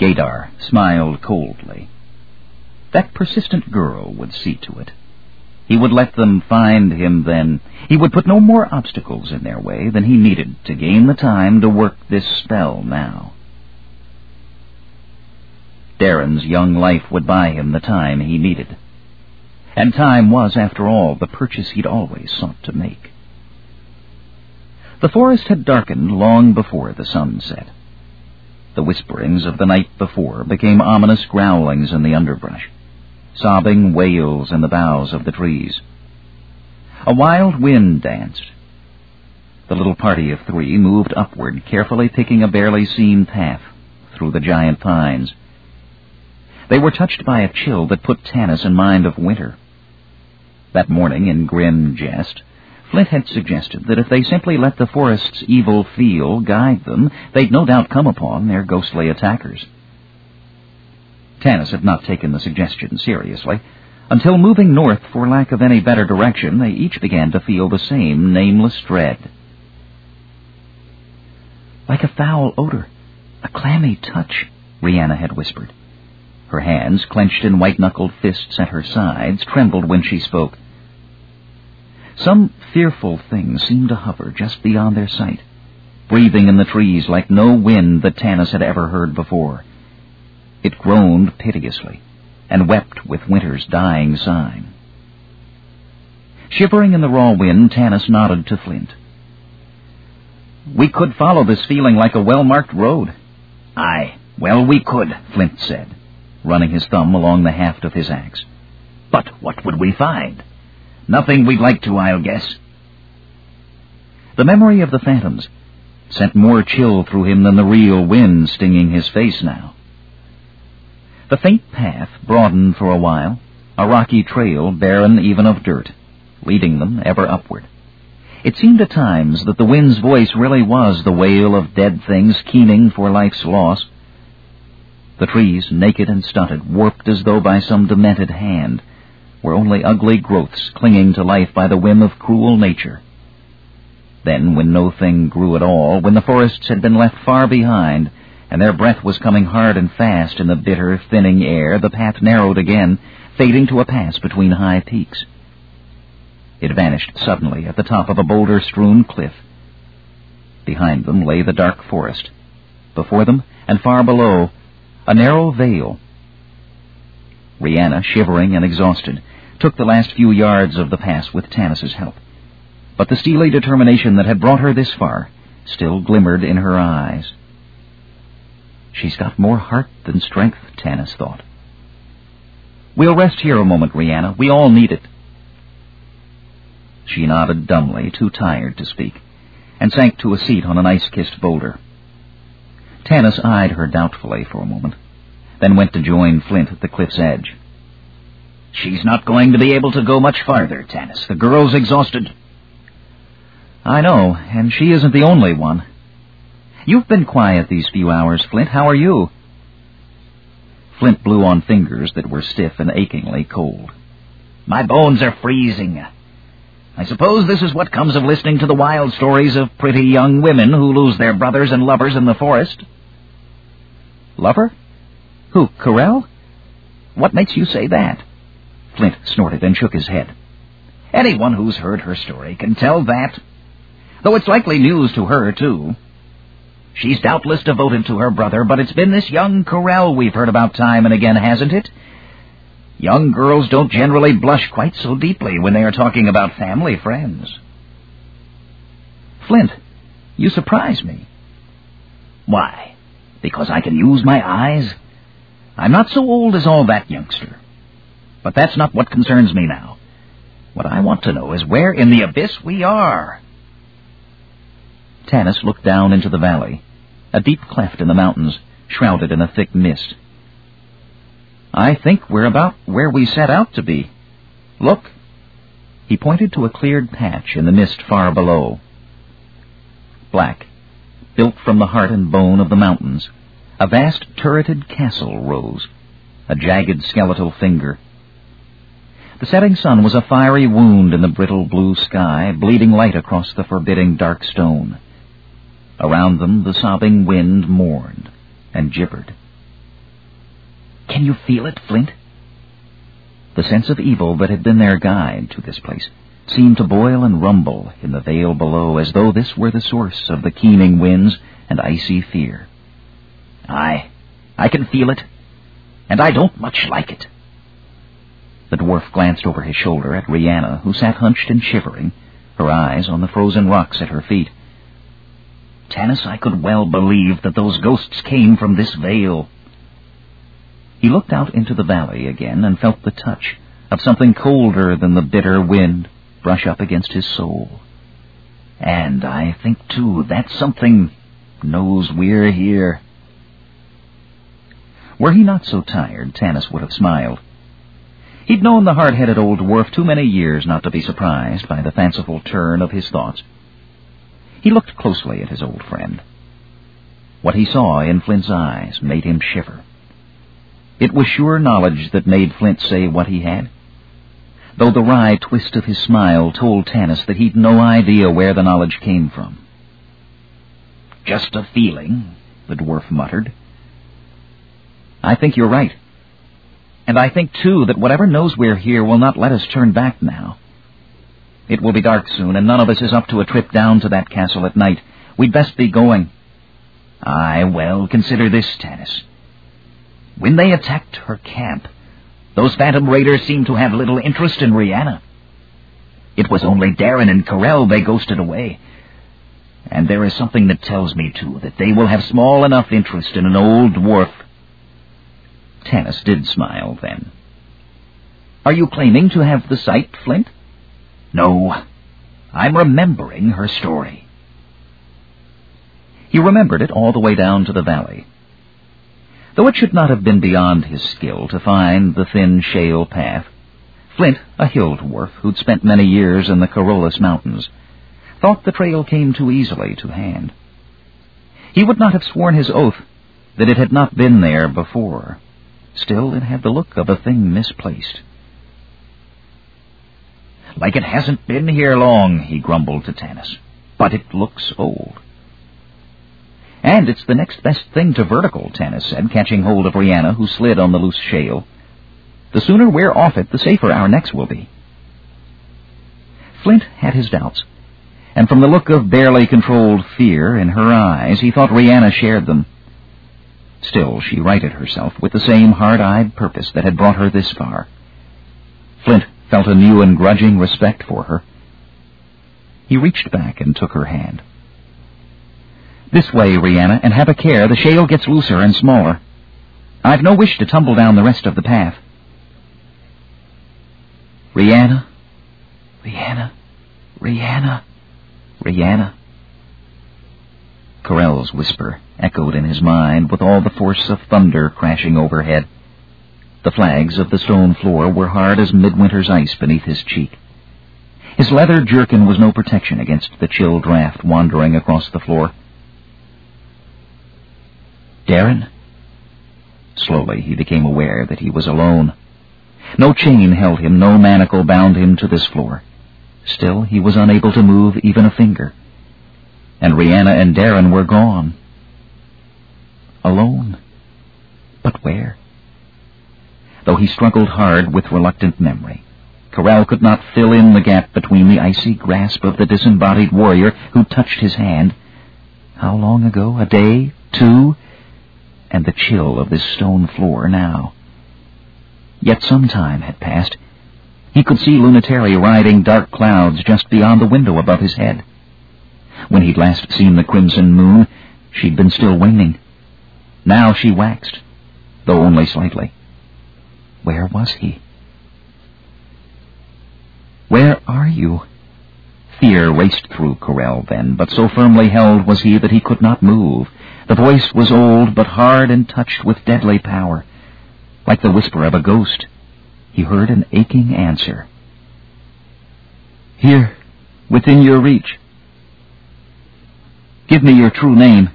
Gaydar smiled coldly. That persistent girl would see to it. He would let them find him then. He would put no more obstacles in their way than he needed to gain the time to work this spell now. Darren's young life would buy him the time he needed. And time was, after all, the purchase he'd always sought to make. The forest had darkened long before the sun set. The whisperings of the night before became ominous growlings in the underbrush sobbing wails in the boughs of the trees. A wild wind danced. The little party of three moved upward, carefully picking a barely seen path through the giant pines. They were touched by a chill that put Tanis in mind of winter. That morning, in grim jest, Flint had suggested that if they simply let the forest's evil feel guide them, they'd no doubt come upon their ghostly attackers. Tanis had not taken the suggestion seriously. Until moving north for lack of any better direction, they each began to feel the same nameless dread. Like a foul odor, a clammy touch, Rihanna had whispered. Her hands, clenched in white-knuckled fists at her sides, trembled when she spoke. Some fearful thing seemed to hover just beyond their sight, breathing in the trees like no wind that Tanis had ever heard before. It groaned piteously and wept with winter's dying sign. Shivering in the raw wind, Tanis nodded to Flint. We could follow this feeling like a well-marked road. Aye, well we could, Flint said, running his thumb along the haft of his axe. But what would we find? Nothing we'd like to, I'll guess. The memory of the phantoms sent more chill through him than the real wind stinging his face now. The faint path broadened for a while, a rocky trail barren even of dirt, leading them ever upward. It seemed at times that the wind's voice really was the wail of dead things keening for life's loss. The trees, naked and stunted, warped as though by some demented hand, were only ugly growths clinging to life by the whim of cruel nature. Then, when no thing grew at all, when the forests had been left far behind, and their breath was coming hard and fast in the bitter, thinning air, the path narrowed again, fading to a pass between high peaks. It vanished suddenly at the top of a boulder-strewn cliff. Behind them lay the dark forest. Before them, and far below, a narrow vale. Rihanna, shivering and exhausted, took the last few yards of the pass with Tanis's help. But the steely determination that had brought her this far still glimmered in her eyes. She's got more heart than strength, Tanis thought. We'll rest here a moment, Rihanna. We all need it. She nodded dumbly, too tired to speak, and sank to a seat on an ice-kissed boulder. Tanis eyed her doubtfully for a moment, then went to join Flint at the cliff's edge. She's not going to be able to go much farther, Tanis. The girl's exhausted. I know, and she isn't the only one. You've been quiet these few hours, Flint. How are you? Flint blew on fingers that were stiff and achingly cold. My bones are freezing. I suppose this is what comes of listening to the wild stories of pretty young women who lose their brothers and lovers in the forest. Lover? Who, Corell? What makes you say that? Flint snorted and shook his head. Anyone who's heard her story can tell that. Though it's likely news to her, too. She's doubtless devoted to her brother, but it's been this young Corell we've heard about time and again, hasn't it? Young girls don't generally blush quite so deeply when they are talking about family friends. Flint, you surprise me. Why? Because I can use my eyes? I'm not so old as all that, youngster. But that's not what concerns me now. What I want to know is where in the abyss we are. Tanis looked down into the valley, a deep cleft in the mountains, shrouded in a thick mist. I think we're about where we set out to be. Look. He pointed to a cleared patch in the mist far below. Black, built from the heart and bone of the mountains, a vast turreted castle rose, a jagged skeletal finger. The setting sun was a fiery wound in the brittle blue sky, bleeding light across the forbidding dark stone. Around them the sobbing wind mourned and gibbered. Can you feel it, Flint? The sense of evil that had been their guide to this place seemed to boil and rumble in the vale below as though this were the source of the keening winds and icy fear. Aye, I can feel it, and I don't much like it. The dwarf glanced over his shoulder at Rihanna, who sat hunched and shivering, her eyes on the frozen rocks at her feet. Tanis, I could well believe that those ghosts came from this vale. He looked out into the valley again and felt the touch of something colder than the bitter wind brush up against his soul. And I think, too, that something knows we're here. Were he not so tired, Tanis would have smiled. He'd known the hard-headed old dwarf too many years not to be surprised by the fanciful turn of his thoughts. He looked closely at his old friend. What he saw in Flint's eyes made him shiver. It was sure knowledge that made Flint say what he had. Though the wry twist of his smile told Tanis that he'd no idea where the knowledge came from. Just a feeling, the dwarf muttered. I think you're right. And I think, too, that whatever knows we're here will not let us turn back now. It will be dark soon, and none of us is up to a trip down to that castle at night. We'd best be going. Aye, well, consider this, Tanis. When they attacked her camp, those phantom raiders seemed to have little interest in Rihanna. It was only Darren and Corell they ghosted away. And there is something that tells me, too, that they will have small enough interest in an old dwarf. Tanis did smile, then. Are you claiming to have the sight, Flint? No, I'm remembering her story. He remembered it all the way down to the valley. Though it should not have been beyond his skill to find the thin shale path, Flint, a hill dwarf who'd spent many years in the Kharolis Mountains, thought the trail came too easily to hand. He would not have sworn his oath that it had not been there before. Still, it had the look of a thing misplaced. Like it hasn't been here long, he grumbled to Tanis. But it looks old. And it's the next best thing to vertical, Tanis said, catching hold of Rihanna, who slid on the loose shale. The sooner we're off it, the safer our necks will be. Flint had his doubts, and from the look of barely controlled fear in her eyes, he thought Rihanna shared them. Still, she righted herself with the same hard-eyed purpose that had brought her this far. Flint felt a new and grudging respect for her. He reached back and took her hand. This way, Rihanna, and have a care. The shale gets looser and smaller. I've no wish to tumble down the rest of the path. Rihanna, Rihanna, Rihanna, Rihanna. Corell's whisper echoed in his mind with all the force of thunder crashing overhead. The flags of the stone floor were hard as midwinter's ice beneath his cheek. His leather jerkin was no protection against the chill draft wandering across the floor. Darren? Slowly he became aware that he was alone. No chain held him, no manacle bound him to this floor. Still, he was unable to move even a finger. And Rihanna and Darren were gone. Alone. But where? though he struggled hard with reluctant memory. Corell could not fill in the gap between the icy grasp of the disembodied warrior who touched his hand. How long ago? A day? Two? And the chill of this stone floor now. Yet some time had passed. He could see Lunitari riding dark clouds just beyond the window above his head. When he'd last seen the crimson moon, she'd been still waning. Now she waxed, though only slightly. Where was he? Where are you? Fear raced through Corell then, but so firmly held was he that he could not move. The voice was old, but hard and touched with deadly power. Like the whisper of a ghost, he heard an aching answer. Here, within your reach. Give me your true name.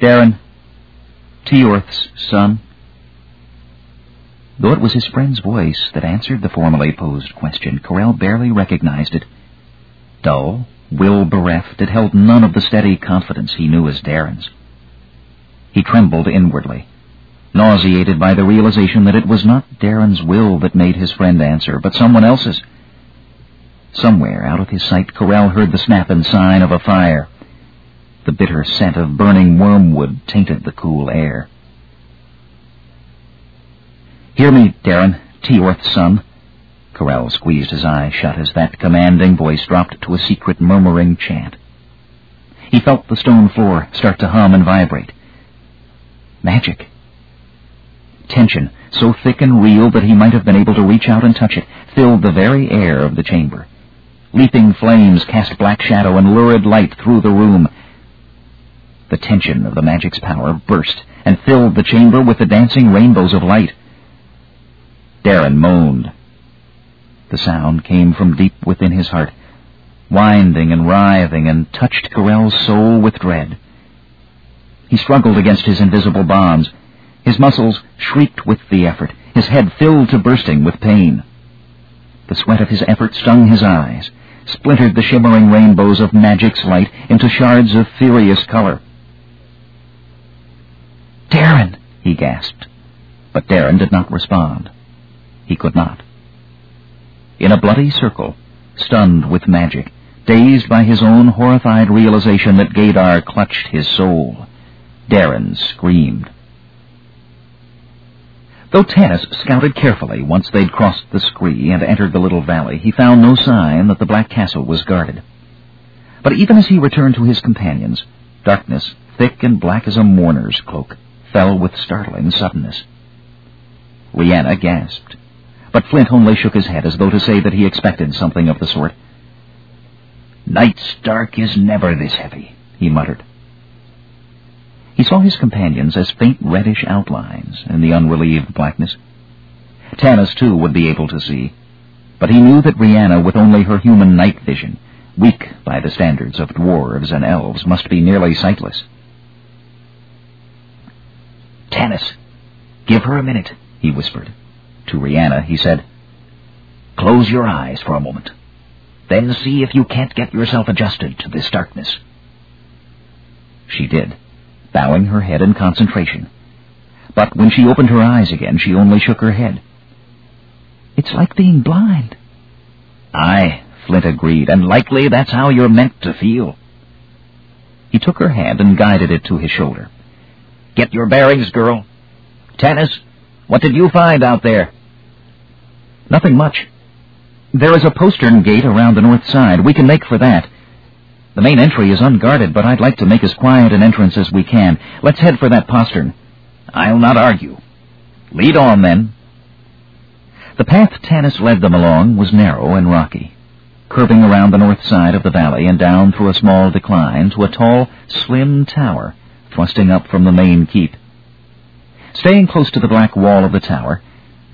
Darren, Teorth's son. Though it was his friend's voice that answered the formally posed question, Corell barely recognized it. Dull, will bereft, it held none of the steady confidence he knew as Darren's. He trembled inwardly. nauseated by the realization that it was not Darren's will that made his friend answer, but someone else's. Somewhere out of his sight, Corell heard the snap and sign of a fire. The bitter scent of burning wormwood tainted the cool air. Hear me, Darren, Teorth's son. Corell squeezed his eyes shut as that commanding voice dropped to a secret murmuring chant. He felt the stone floor start to hum and vibrate. Magic. Tension, so thick and real that he might have been able to reach out and touch it, filled the very air of the chamber. Leaping flames cast black shadow and lurid light through the room. The tension of the magic's power burst and filled the chamber with the dancing rainbows of light. Darren moaned. The sound came from deep within his heart, winding and writhing, and touched Corell's soul with dread. He struggled against his invisible bonds. His muscles shrieked with the effort. His head filled to bursting with pain. The sweat of his effort stung his eyes, splintered the shimmering rainbows of magic's light into shards of furious color. Darren! he gasped. But Darren did not respond. He could not. In a bloody circle, stunned with magic, dazed by his own horrified realization that Gaidar clutched his soul, Darren screamed. Though Tanis scouted carefully once they'd crossed the scree and entered the little valley, he found no sign that the Black Castle was guarded. But even as he returned to his companions, darkness, thick and black as a mourner's cloak, fell with startling suddenness. Rhianna gasped, but Flint only shook his head as though to say that he expected something of the sort. Night's dark is never this heavy, he muttered. He saw his companions as faint reddish outlines in the unrelieved blackness. Tanis, too, would be able to see, but he knew that Rhianna, with only her human night vision, weak by the standards of dwarves and elves, must be nearly sightless. Tanis, give her a minute, he whispered. To Rhianna, he said, Close your eyes for a moment. Then see if you can't get yourself adjusted to this darkness. She did, bowing her head in concentration. But when she opened her eyes again, she only shook her head. It's like being blind. Aye, Flint agreed, and likely that's how you're meant to feel. He took her hand and guided it to his shoulder. Get your bearings, girl. Tanis, what did you find out there? Nothing much. There is a postern gate around the north side. We can make for that. The main entry is unguarded, but I'd like to make as quiet an entrance as we can. Let's head for that postern. I'll not argue. Lead on, then. The path Tanis led them along was narrow and rocky, curving around the north side of the valley and down through a small decline to a tall, slim tower thrusting up from the main keep. Staying close to the black wall of the tower,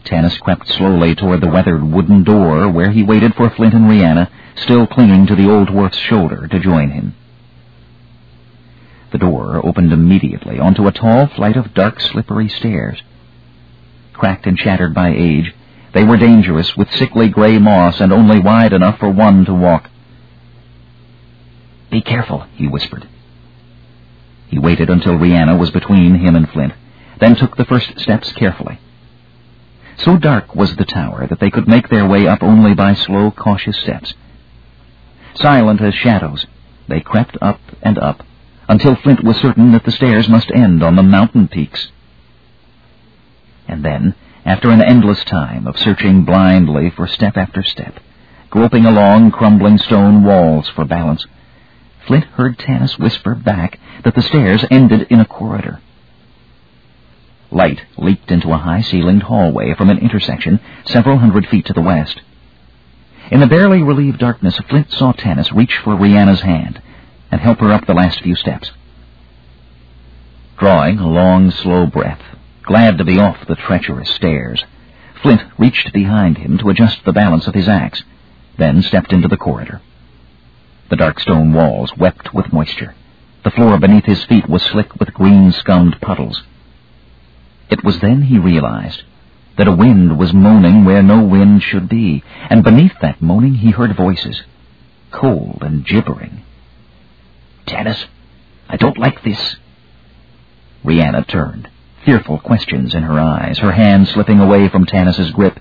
Tanis crept slowly toward the weathered wooden door where he waited for Flint and Rhianna, still clinging to the old dwarf's shoulder, to join him. The door opened immediately onto a tall flight of dark, slippery stairs. Cracked and shattered by age, they were dangerous, with sickly gray moss and only wide enough for one to walk. Be careful, he whispered. He waited until Rhianna was between him and Flint then took the first steps carefully. So dark was the tower that they could make their way up only by slow, cautious steps. Silent as shadows, they crept up and up, until Flint was certain that the stairs must end on the mountain peaks. And then, after an endless time of searching blindly for step after step, groping along crumbling stone walls for balance, Flint heard Tanis whisper back that the stairs ended in a corridor. Light leaked into a high-ceilinged hallway from an intersection several hundred feet to the west. In the barely relieved darkness, Flint saw Tanis reach for Rhianna's hand and help her up the last few steps. Drawing a long, slow breath, glad to be off the treacherous stairs, Flint reached behind him to adjust the balance of his axe, then stepped into the corridor. The dark stone walls wept with moisture. The floor beneath his feet was slick with green-scummed puddles. It was then he realized that a wind was moaning where no wind should be, and beneath that moaning he heard voices, cold and gibbering. Tanis, I don't like this. Rhianna turned, fearful questions in her eyes, her hand slipping away from Tanis's grip.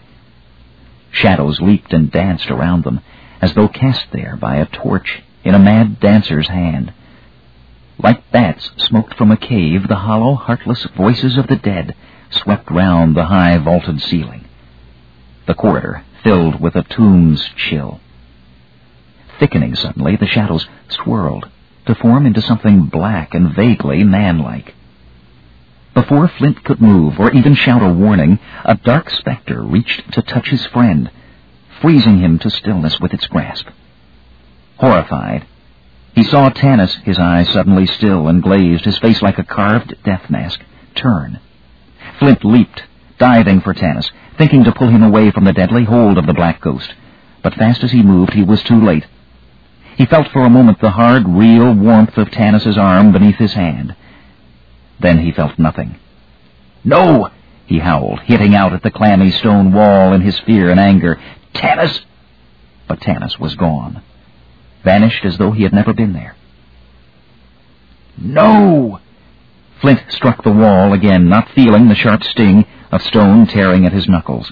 Shadows leaped and danced around them, as though cast there by a torch in a mad dancer's hand. Like bats smoked from a cave, the hollow, heartless voices of the dead swept round the high vaulted ceiling. The corridor filled with a tomb's chill. Thickening suddenly, the shadows swirled to form into something black and vaguely manlike. Before Flint could move or even shout a warning, a dark specter reached to touch his friend, freezing him to stillness with its grasp. Horrified, he saw Tanis, his eyes suddenly still and glazed, his face like a carved death mask, turn. Flint leaped, diving for Tanis, thinking to pull him away from the deadly hold of the black ghost. But fast as he moved, he was too late. He felt for a moment the hard, real warmth of Tanis's arm beneath his hand. Then he felt nothing. No! he howled, hitting out at the clammy stone wall in his fear and anger. Tanis! But Tanis was gone. Vanished as though he had never been there. No! Flint struck the wall again, not feeling the sharp sting of stone tearing at his knuckles.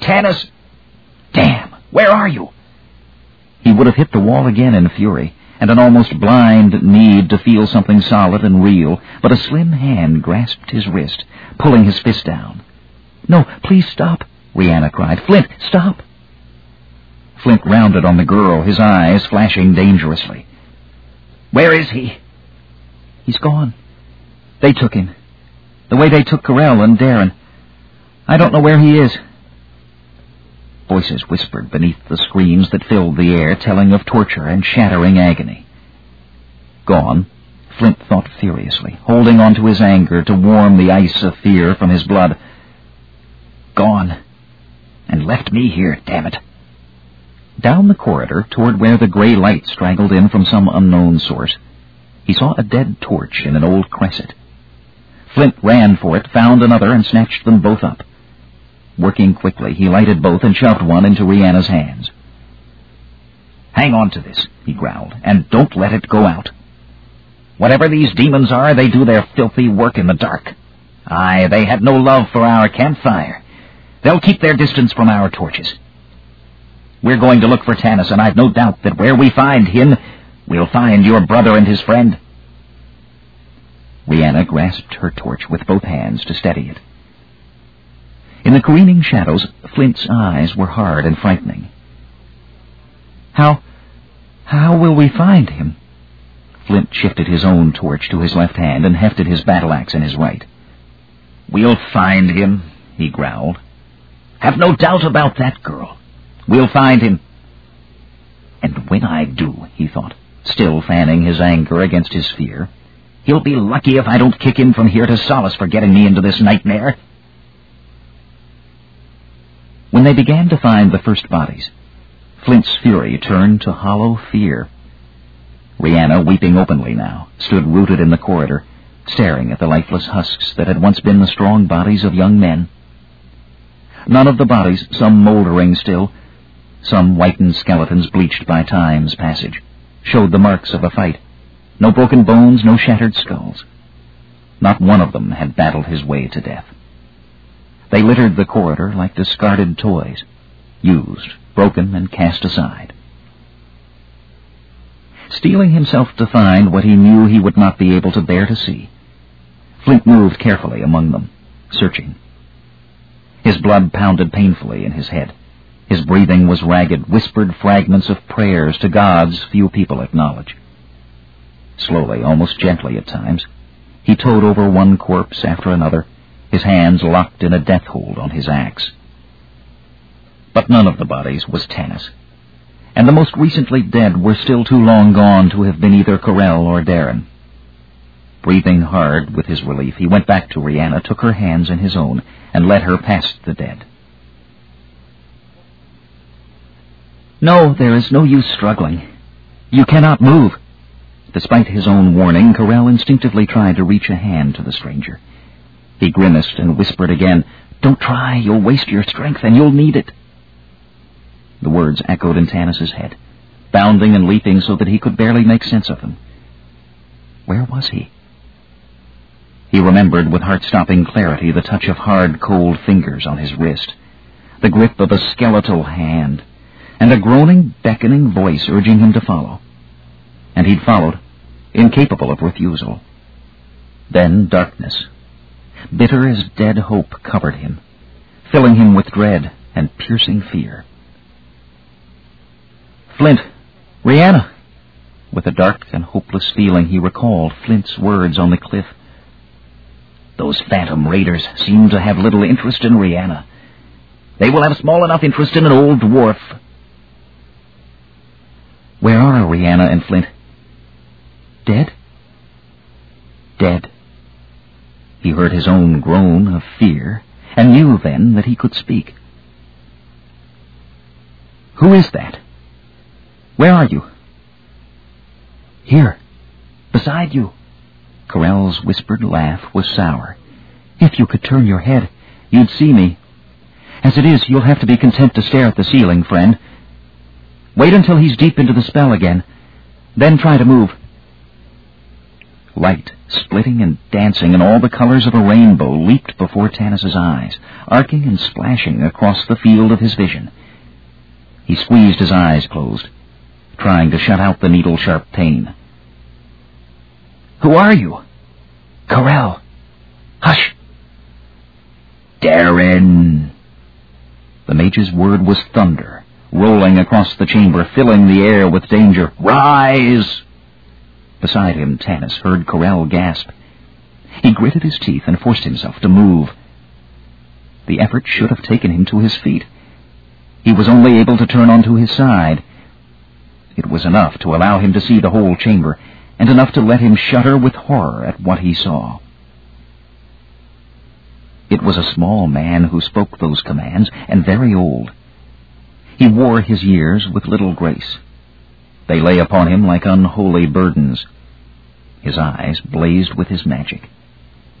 Tanis! Damn! Where are you? He would have hit the wall again in fury, and an almost blind need to feel something solid and real, but a slim hand grasped his wrist, pulling his fist down. No, please stop, Rihanna cried. Flint, stop! Flint rounded on the girl, his eyes flashing dangerously. Where is he? He's gone. They took him. The way they took Corell and Darren. I don't know where he is. Voices whispered beneath the screams that filled the air, telling of torture and shattering agony. Gone, Flint thought furiously, holding on to his anger to warm the ice of fear from his blood. Gone. And left me here, damn it. Down the corridor, toward where the gray light straggled in from some unknown source, he saw a dead torch in an old cresset. Flint ran for it, found another, and snatched them both up. Working quickly, he lighted both and shoved one into Rihanna's hands. Hang on to this, he growled, and don't let it go out. Whatever these demons are, they do their filthy work in the dark. Aye, they had no love for our campfire. They'll keep their distance from our torches. We're going to look for Tanis, and I've no doubt that where we find him, we'll find your brother and his friend. Rihanna grasped her torch with both hands to steady it. In the careening shadows, Flint's eyes were hard and frightening. How... how will we find him? Flint shifted his own torch to his left hand and hefted his battle axe in his right. We'll find him, he growled. Have no doubt about that, girl. We'll find him. And when I do, he thought, still fanning his anger against his fear, he'll be lucky if I don't kick him from here to Solace for getting me into this nightmare. When they began to find the first bodies, Flint's fury turned to hollow fear. Rihanna, weeping openly now, stood rooted in the corridor, staring at the lifeless husks that had once been the strong bodies of young men. None of the bodies, some moldering still, some whitened skeletons bleached by time's passage, showed the marks of a fight. No broken bones, no shattered skulls. Not one of them had battled his way to death. They littered the corridor like discarded toys, used, broken, and cast aside. Steeling himself to find what he knew he would not be able to bear to see, Flint moved carefully among them, searching. His blood pounded painfully in his head. His breathing was ragged, whispered fragments of prayers to gods few people acknowledge. Slowly, almost gently at times, he towed over one corpse after another, his hands locked in a death hold on his axe. But none of the bodies was Tanis, and the most recently dead were still too long gone to have been either Corell or Darren. Breathing hard with his relief, he went back to Rihanna, took her hands in his own, and led her past the dead. No, there is no use struggling. You cannot move. Despite his own warning, Corell instinctively tried to reach a hand to the stranger. He grimaced and whispered again, Don't try, you'll waste your strength, and you'll need it. The words echoed in Tanis's head, bounding and leaping so that he could barely make sense of them. Where was he? He remembered with heart-stopping clarity the touch of hard, cold fingers on his wrist, the grip of a skeletal hand, and a groaning, beckoning voice urging him to follow. And he'd followed, incapable of refusal. Then darkness, bitter as dead hope, covered him, filling him with dread and piercing fear. Flint! Rihanna! With a dark and hopeless feeling, he recalled Flint's words on the cliff. Those phantom raiders seem to have little interest in Rihanna. They will have small enough interest in an old dwarf. Where are Rihanna and Flint? Dead? Dead. He heard his own groan of fear, and knew then that he could speak. Who is that? Where are you? Here, beside you. Corell's whispered laugh was sour. If you could turn your head, you'd see me. As it is, you'll have to be content to stare at the ceiling, friend. Wait until he's deep into the spell again, then try to move. Light, splitting and dancing in all the colors of a rainbow, leaped before Tanis's eyes, arcing and splashing across the field of his vision. He squeezed his eyes closed, trying to shut out the needle-sharp pain. Who are you? Corell. Hush! Darren! The mage's word was thunder, rolling across the chamber, filling the air with danger. Rise! Beside him, Tanis heard Corell gasp. He gritted his teeth and forced himself to move. The effort should have taken him to his feet. He was only able to turn onto his side. It was enough to allow him to see the whole chamber, and enough to let him shudder with horror at what he saw. It was a small man who spoke those commands, and very old. He wore his years with little grace. They lay upon him like unholy burdens. His eyes blazed with his magic.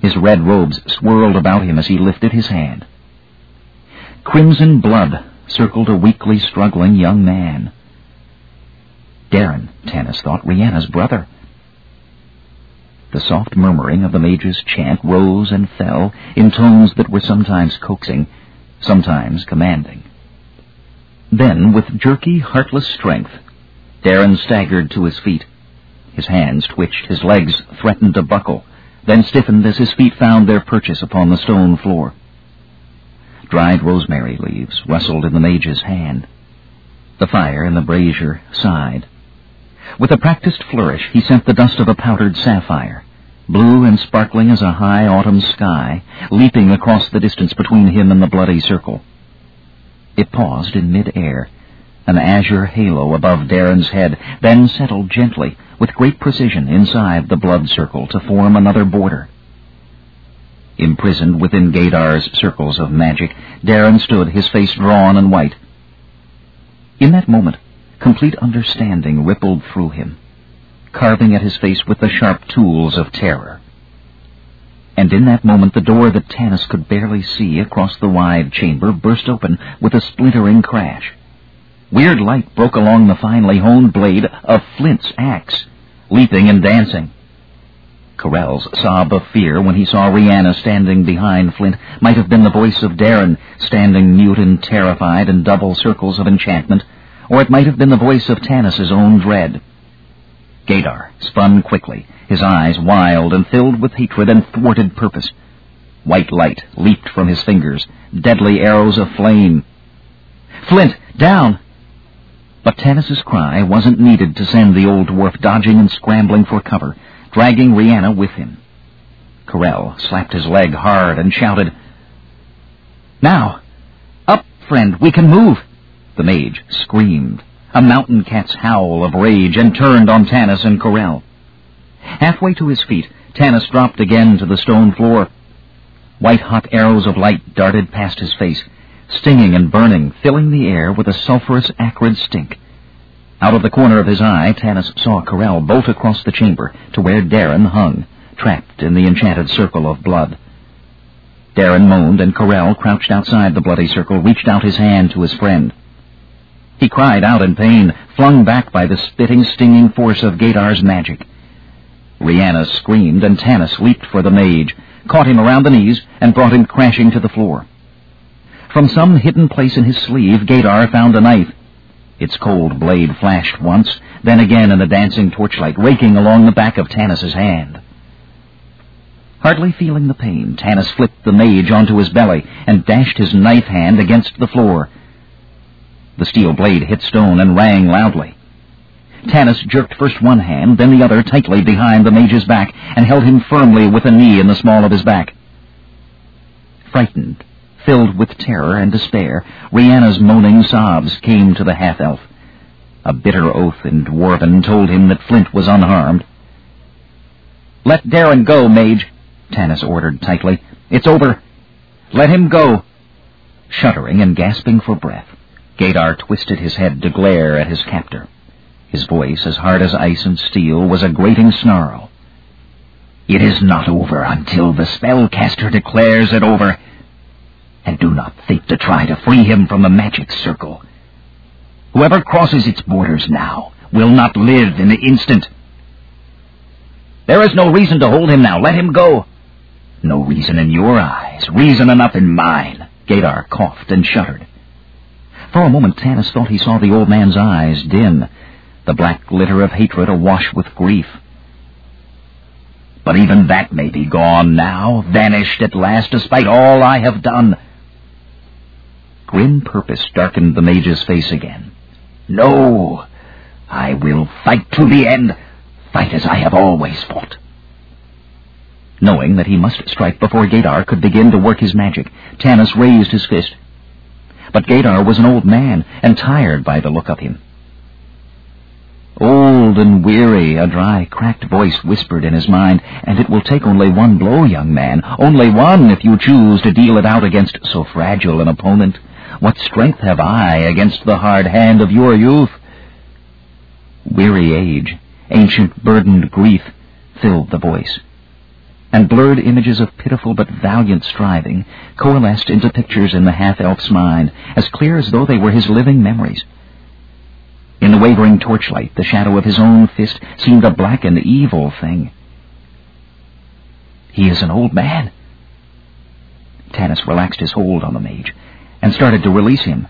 His red robes swirled about him as he lifted his hand. Crimson blood circled a weakly struggling young man. Darren, Tanis thought, Rihanna's brother. The soft murmuring of the mage's chant rose and fell in tones that were sometimes coaxing, sometimes commanding. Then, with jerky, heartless strength, Darren staggered to his feet. His hands twitched, his legs threatened to buckle, then stiffened as his feet found their purchase upon the stone floor. Dried rosemary leaves rustled in the mage's hand. The fire in the brazier sighed. With a practiced flourish, he sent the dust of a powdered sapphire, blue and sparkling as a high autumn sky, leaping across the distance between him and the bloody circle. It paused in mid-air, an azure halo above Darren's head, then settled gently, with great precision, inside the blood circle to form another border. Imprisoned within Gadar's circles of magic, Darren stood, his face drawn and white. In that moment, complete understanding rippled through him, carving at his face with the sharp tools of terror. And in that moment the door that Tanis could barely see across the wide chamber burst open with a splintering crash. Weird light broke along the finely honed blade of Flint's axe, leaping and dancing. Corell's sob of fear when he saw Rihanna standing behind Flint might have been the voice of Darren, standing mute and terrified in double circles of enchantment, or it might have been the voice of Tanis's own dread. Gadar spun quickly, his eyes wild and filled with hatred and thwarted purpose. White light leaped from his fingers, deadly arrows of flame. Flint, down! But Tanis's cry wasn't needed to send the old dwarf dodging and scrambling for cover, dragging Rihanna with him. Corell slapped his leg hard and shouted, Now! Up, friend, we can move! The mage screamed, a mountain cat's howl of rage, and turned on Tanis and Corell. Halfway to his feet, Tanis dropped again to the stone floor. White-hot arrows of light darted past his face, stinging and burning, filling the air with a sulphurous, acrid stink. Out of the corner of his eye, Tanis saw Corell bolt across the chamber to where Darren hung, trapped in the enchanted circle of blood. Darren moaned, and Corell, crouched outside the bloody circle, reached out his hand to his friend. He cried out in pain, flung back by the spitting, stinging force of Gadar's magic. Rihanna screamed, and Tanis leaped for the mage, caught him around the knees, and brought him crashing to the floor. From some hidden place in his sleeve, Gadar found a knife. Its cold blade flashed once, then again in the dancing torchlight, raking along the back of Tanis's hand. Hardly feeling the pain, Tanis flipped the mage onto his belly and dashed his knife hand against the floor. The steel blade hit stone and rang loudly. Tanis jerked first one hand, then the other tightly behind the mage's back, and held him firmly with a knee in the small of his back. Frightened, filled with terror and despair, Rihanna's moaning sobs came to the half-elf. A bitter oath in Dwarven told him that Flint was unharmed. Let Darren go, mage, Tanis ordered tightly. It's over. Let him go. Shuddering and gasping for breath, Gaedar twisted his head to glare at his captor. His voice, as hard as ice and steel, was a grating snarl. It is not over until the spellcaster declares it over. And do not think to try to free him from the magic circle. Whoever crosses its borders now will not live in the instant. There is no reason to hold him now. Let him go. No reason in your eyes, reason enough in mine. Gadar coughed and shuddered. For a moment Tanis thought he saw the old man's eyes dim, the black glitter of hatred awash with grief. But even that may be gone now, vanished at last, despite all I have done. Grim purpose darkened the mage's face again. No, I will fight to the end, fight as I have always fought. Knowing that he must strike before Gadar could begin to work his magic, Tanis raised his fist. But Gaedar was an old man, and tired by the look of him. Old and weary, a dry, cracked voice whispered in his mind, and it will take only one blow, young man, only one if you choose to deal it out against so fragile an opponent. What strength have I against the hard hand of your youth? Weary age, ancient burdened grief filled the voice and blurred images of pitiful but valiant striving coalesced into pictures in the half-elf's mind, as clear as though they were his living memories. In the wavering torchlight, the shadow of his own fist seemed a black and evil thing. He is an old man. Tanis relaxed his hold on the mage and started to release him.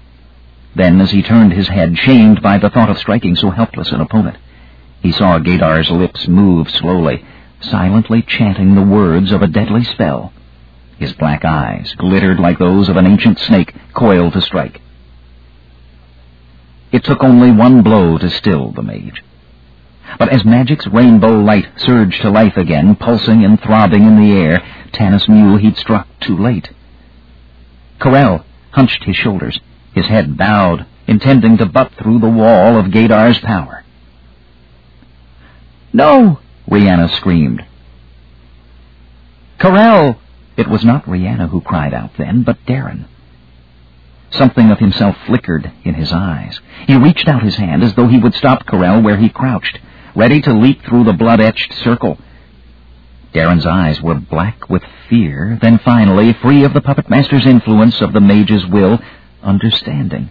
Then, as he turned his head, shamed by the thought of striking so helpless an opponent, he saw Gadar's lips move slowly, silently chanting the words of a deadly spell. His black eyes glittered like those of an ancient snake coiled to strike. It took only one blow to still the mage. But as magic's rainbow light surged to life again, pulsing and throbbing in the air, Tanis knew he'd struck too late. Corell hunched his shoulders, his head bowed, intending to butt through the wall of Gaedar's power. No! Rihanna screamed. Corell! It was not Rihanna who cried out then, but Darren. Something of himself flickered in his eyes. He reached out his hand as though he would stop Corell where he crouched, ready to leap through the blood-etched circle. Darren's eyes were black with fear, then finally, free of the puppet master's influence of the mage's will, understanding.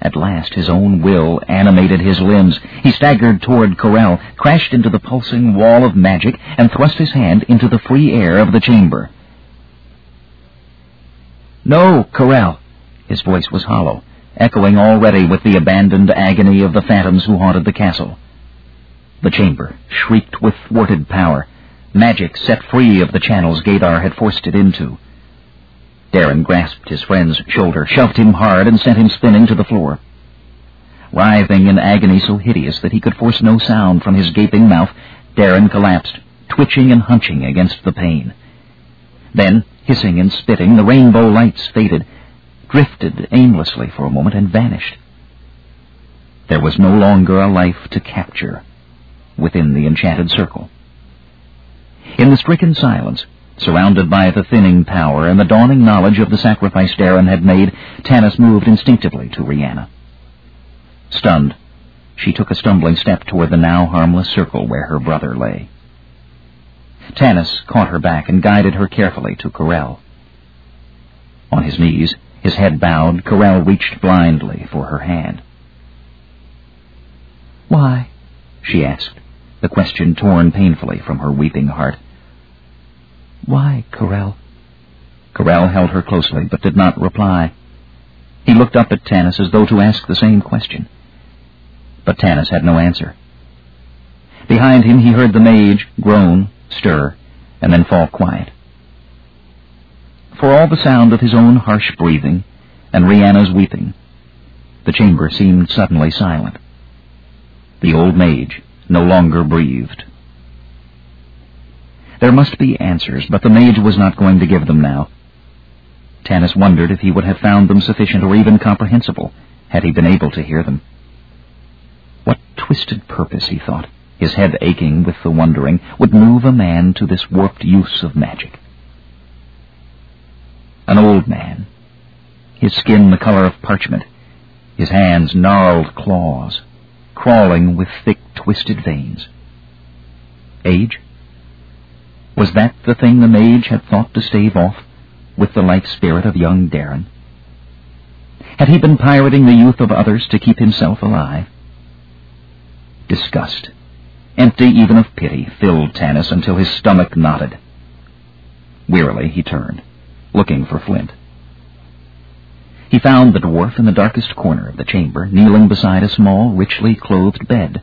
At last his own will animated his limbs. He staggered toward Corell, crashed into the pulsing wall of magic, and thrust his hand into the free air of the chamber. No, Corell. His voice was hollow, echoing already with the abandoned agony of the phantoms who haunted the castle. The chamber shrieked with thwarted power, magic set free of the channels Gadar had forced it into. Darren grasped his friend's shoulder, shoved him hard, and sent him spinning to the floor. Writhing in agony so hideous that he could force no sound from his gaping mouth, Darren collapsed, twitching and hunching against the pain. Then, hissing and spitting, the rainbow lights faded, drifted aimlessly for a moment, and vanished. There was no longer a life to capture within the enchanted circle. In the stricken silence, Surrounded by the thinning power and the dawning knowledge of the sacrifice Darren had made, Tanis moved instinctively to Rihanna. Stunned, she took a stumbling step toward the now harmless circle where her brother lay. Tanis caught her back and guided her carefully to Corell. On his knees, his head bowed, Corell reached blindly for her hand. Why? she asked, the question torn painfully from her weeping heart. Why, Corell? Corell held her closely, but did not reply. He looked up at Tanis as though to ask the same question. But Tanis had no answer. Behind him he heard the mage groan, stir, and then fall quiet. For all the sound of his own harsh breathing and Rhianna's weeping, the chamber seemed suddenly silent. The old mage no longer breathed. There must be answers, but the mage was not going to give them now. Tanis wondered if he would have found them sufficient or even comprehensible had he been able to hear them. What twisted purpose, he thought, his head aching with the wondering, would move a man to this warped use of magic? An old man, his skin the color of parchment, his hands gnarled claws, crawling with thick, twisted veins. Age? Was that the thing the mage had thought to stave off with the life spirit of young Darren? Had he been pirating the youth of others to keep himself alive? Disgust, empty even of pity, filled Tanis until his stomach knotted. Wearily he turned, looking for Flint. He found the dwarf in the darkest corner of the chamber, kneeling beside a small, richly clothed bed.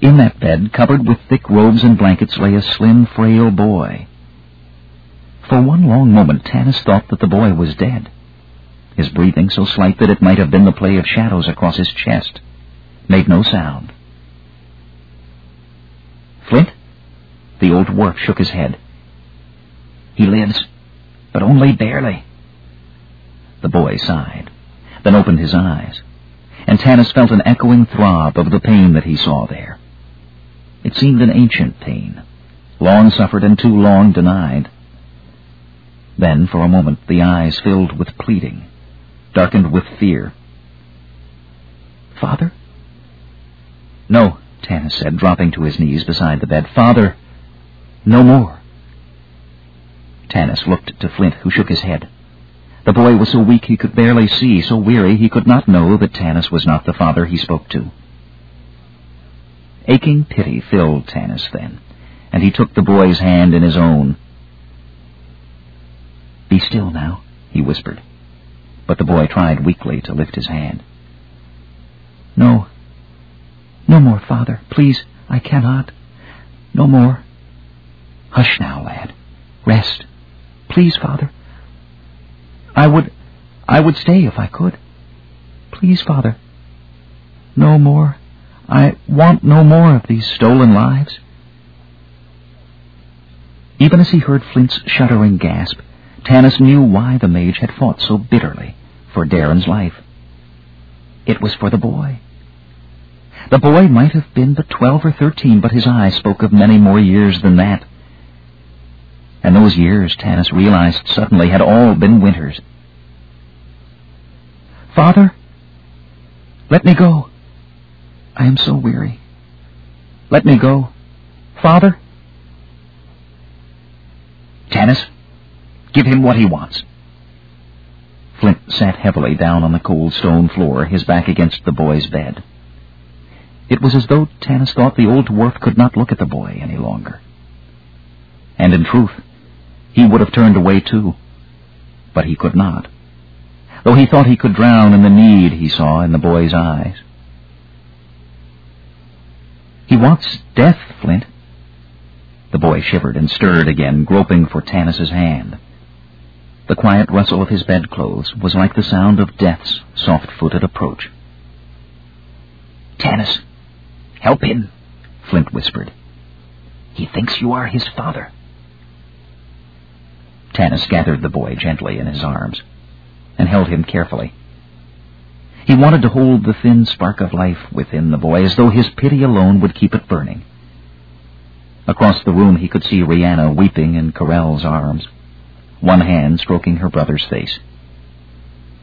In that bed, covered with thick robes and blankets, lay a slim, frail boy. For one long moment, Tanis thought that the boy was dead, his breathing so slight that it might have been the play of shadows across his chest, made no sound. Flint? The old dwarf shook his head. He lives, but only barely. The boy sighed, then opened his eyes, and Tanis felt an echoing throb of the pain that he saw there. It seemed an ancient pain, long suffered and too long denied. Then, for a moment, the eyes filled with pleading, darkened with fear. Father? No, Tanis said, dropping to his knees beside the bed. Father, no more. Tanis looked to Flint, who shook his head. The boy was so weak he could barely see, so weary he could not know that Tanis was not the father he spoke to. Aching pity filled Tanis then, and he took the boy's hand in his own. Be still now, he whispered, but the boy tried weakly to lift his hand. No, no more, father. Please, I cannot. No more. Hush now, lad. Rest. Please, father. I would, I would stay if I could. Please, Father. No more. I want no more of these stolen lives. Even as he heard Flint's shuddering gasp, Tanis knew why the mage had fought so bitterly for Darren's life. It was for the boy. The boy might have been but twelve or thirteen, but his eyes spoke of many more years than that. And those years, Tanis realized suddenly, had all been winters. Father, let me go. I am so weary. Let me go. Father? Tanis, give him what he wants. Flint sat heavily down on the cold stone floor, his back against the boy's bed. It was as though Tanis thought the old dwarf could not look at the boy any longer. And in truth, he would have turned away too, but he could not, though he thought he could drown in the need he saw in the boy's eyes. He wants death, Flint. The boy shivered and stirred again, groping for Tanis's hand. The quiet rustle of his bedclothes was like the sound of death's soft-footed approach. Tanis, help him, Flint whispered. He thinks you are his father. Tanis gathered the boy gently in his arms and held him carefully. He wanted to hold the thin spark of life within the boy as though his pity alone would keep it burning. Across the room he could see Rhianna weeping in Corell's arms, one hand stroking her brother's face.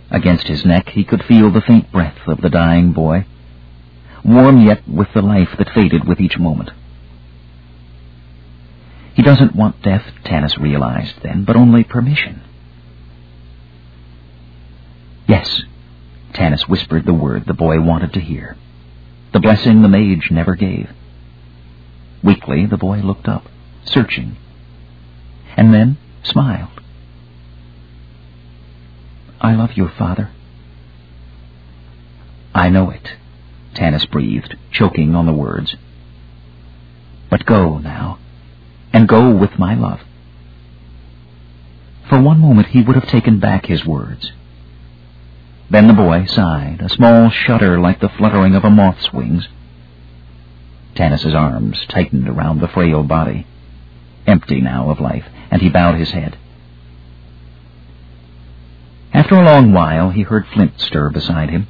Against his neck he could feel the faint breath of the dying boy, warm yet with the life that faded with each moment. He doesn't want death, Tanis realized then, but only permission. Yes, Tanis whispered the word the boy wanted to hear, the blessing the mage never gave. Weakly, the boy looked up, searching. and then smiled. I love you, Father. I know it, Tanis breathed, choking on the words. But go now, and go with my love. For one moment he would have taken back his words. Then the boy sighed, a small shudder like the fluttering of a moth's wings. Tanis's arms tightened around the frail body, empty now of life, and he bowed his head. After a long while he heard Flint stir beside him.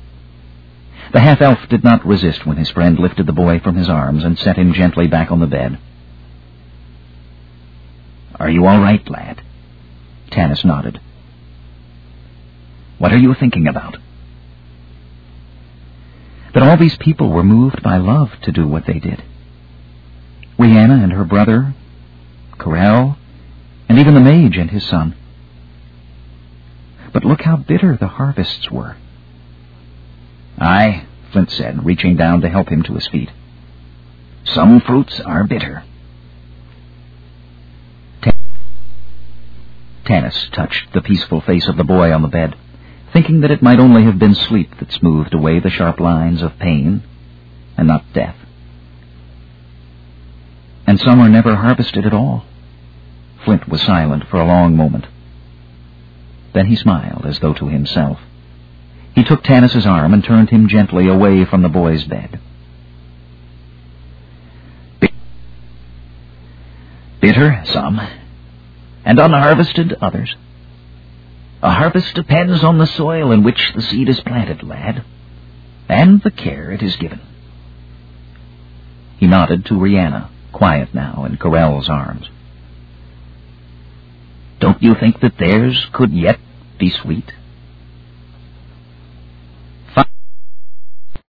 The half-elf did not resist when his friend lifted the boy from his arms and set him gently back on the bed. Are you all right, lad? Tanis nodded. What are you thinking about? That all these people were moved by love to do what they did. Rhianna and her brother, Corell, and even the mage and his son. But look how bitter the harvests were. Aye, Flint said, reaching down to help him to his feet. Some fruits are bitter. Tanis touched the peaceful face of the boy on the bed, thinking that it might only have been sleep that smoothed away the sharp lines of pain, and not death. And some are never harvested at all. Flint was silent for a long moment. Then he smiled, as though to himself. He took Tanis's arm and turned him gently away from the boy's bed. Bitter, some, and unharvested, others. A harvest depends on the soil in which the seed is planted, lad, and the care it is given. He nodded to Rhianna, quiet now in Corell's arms. Don't you think that theirs could yet be sweet?